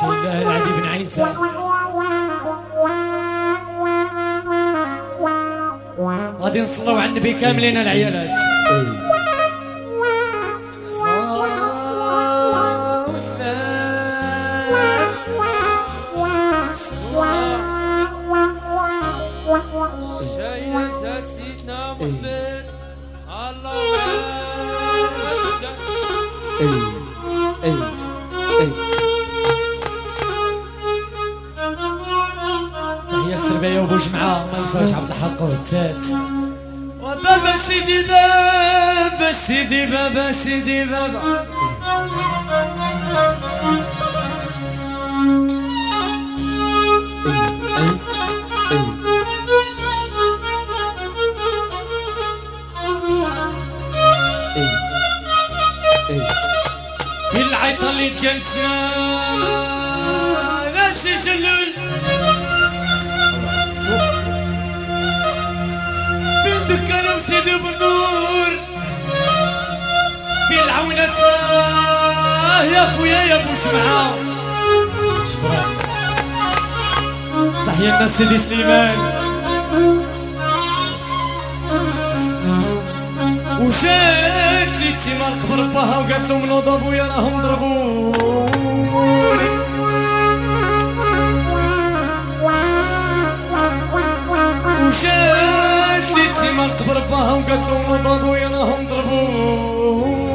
شي الله العدي بن عيسى غادي نصلوا على النبي كاملين العيالات شايلة سيدنا محمد الله اي اي اي تحية السربية وبو جمعة ما نساوش عبد الحق والتات. وبابا سيدي بابا سيدي بابا سيدي بابا. اي اي في العيطة اللي تكلتنا وسيدي بالنور. في العونة يا خويا يا أبو شمعة. شكرا. تحية الناس سيدي سليمان. وجات لي تيما الخبر باها وقالت لهم نوض ابويا راهم ضربوني. وجات الخبر باها وقالت لهم نوض ابويا راهم ضربوني.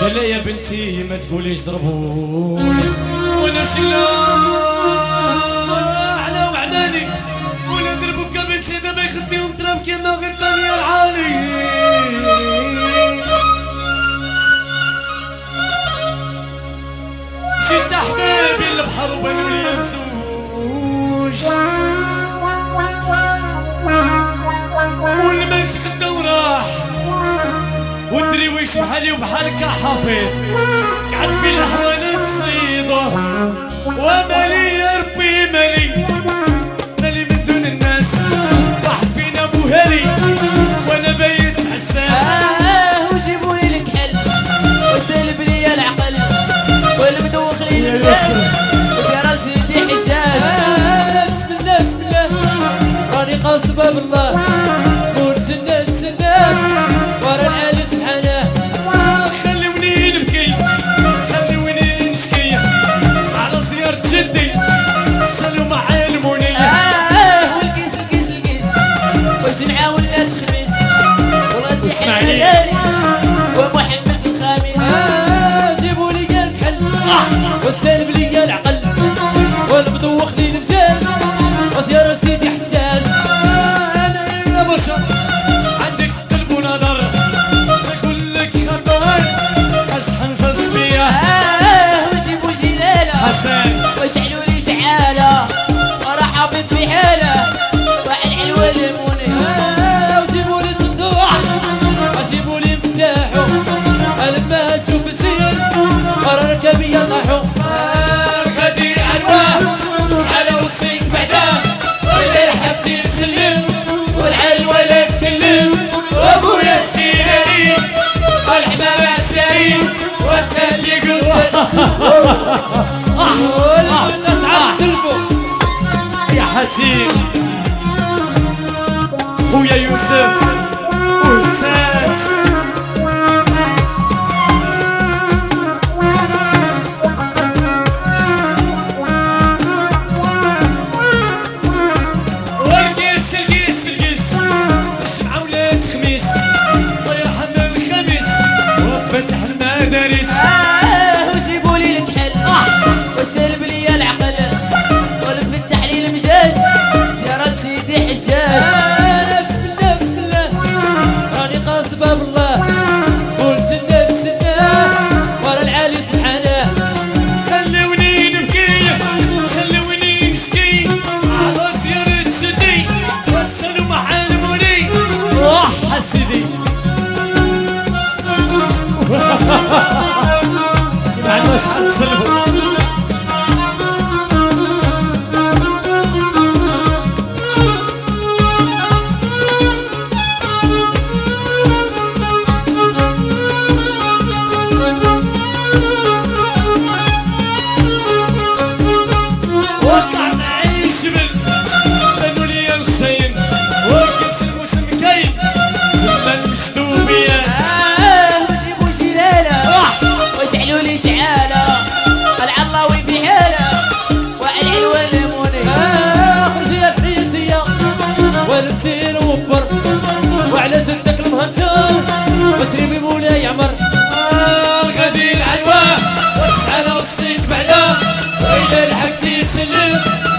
قال يا بنتي ما تقوليش ضربوني. وأنا شلا على وعناني وأنا ضربوك يا بنتي دابا يخديهم تراب كيما غير طاغية العالي. احبابي البحر وبانوا لي ممسوش والملك خدا وراح والدريويش بحالي وبحالك حافظ. قعد بين الحوانات تصيده ومالي يا ربي مالي مالي من دون الناس. واحد فينا أبو راني قاصد والحمامة الشاهين وانت اللي قلت. حکیم خوی یوسف. Salute.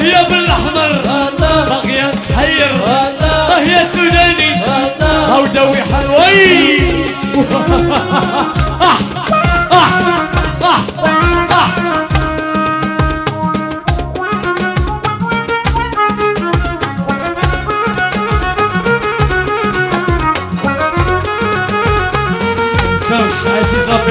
باهية بالأحمر. باغية تحير. باهية سوداني هاو داوي حلوي. أح أح أح أح آه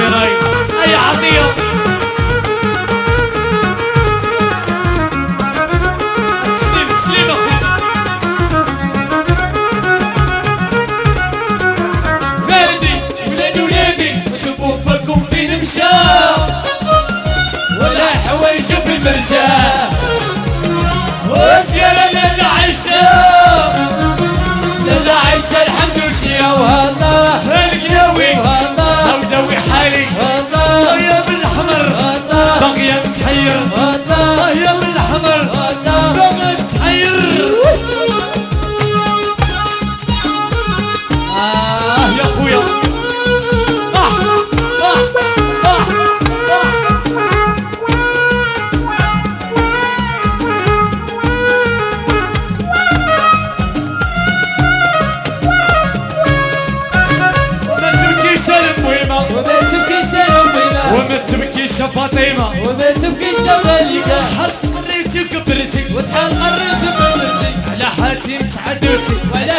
فاطمة. وما تبكيش جمالك حرت مريتي وكبرتي وشحال مريتي وكبرتي على حاتم تعدوتي وعلى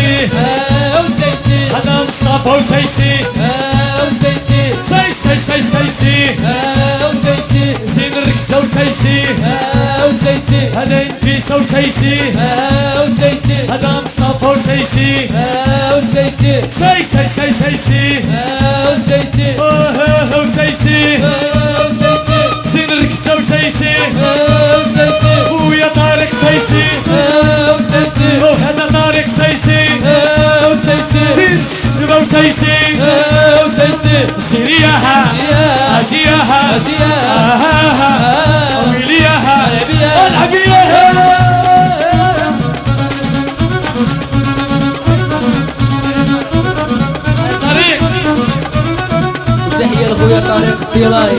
وسيسي وسيسي هذا مصطفى وسيسي ها وسيسي سي سي سي سيسي ها وسيسي زين الركزة وسيسي وسيسي هذا نفيسة وسيسي وسيسي هذا مصطفى وسيسي ها وسيسي سي سي سي سيسي ها وسيسي وسيسي وسيسي زين الركزة وسيسي وسيسي الشتبة وسيسي ها وسيسي ديرياها يا أجياها أجياها. آها ويلياها العبيها. العبيها طريق. تحية لخويا طارق الطيلاي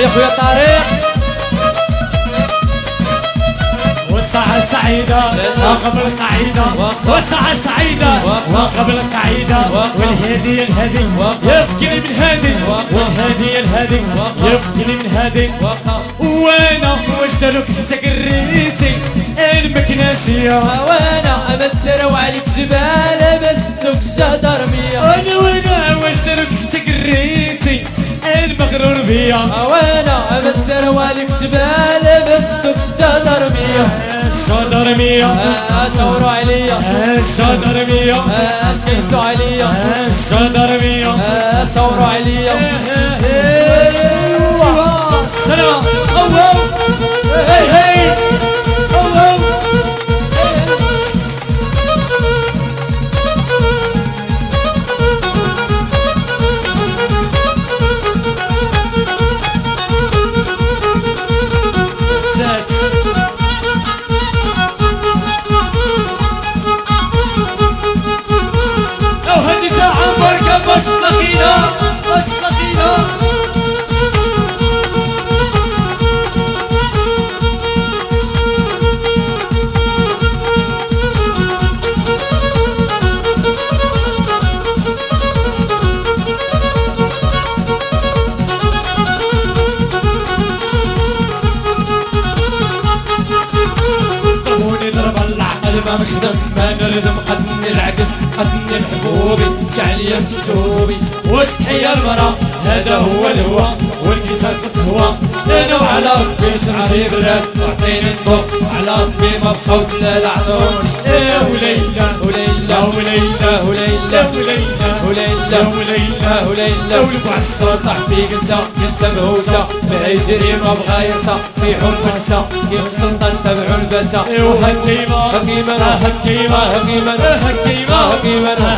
تحية خويا طارق. والساعة سعيدة وقبل القعيدة. والساعة سعيدة وقبل القعيدة. والهادي الهادي يفكني من هادي والهادي الهادي يفكني من هادي وأنا واش داروا في تقريتي المكناسية وأنا بتسرو عليك جبال باش ندوك الشهدر مية أنا وأنا واش داروا في تقريتي المغرور بيا. عليك جبال باش ندوك الشهدر مية الشجر مية ها شاوروا عليا. الشجر مية ها تكيسوا عليا. مية ما مخدم ما نردم قدني العكس قدني الحبوبي شعلي مكتوبي واش تحيا المرا هذا هو الهوى والكسر هو. أنا وعلى ربي شمسي برات وعطيني الضوء على ربي عذروني يا وليلى وليلى وليلى وليلى وليلى وليلى وليلى وليلى قولوا بعصا صح فيك انت انت مهوسة بهجري ما بغا ينسى في حبك سا كيف السلطان تبعو الباشا وهكيمة حكيما هكيمة حكيما هكيمة حكيما هكيمة حكيما هكيمة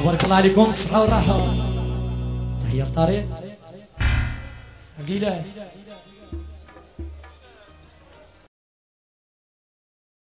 تبارك الله عليكم الصحة والراحة تحية الطريق الإله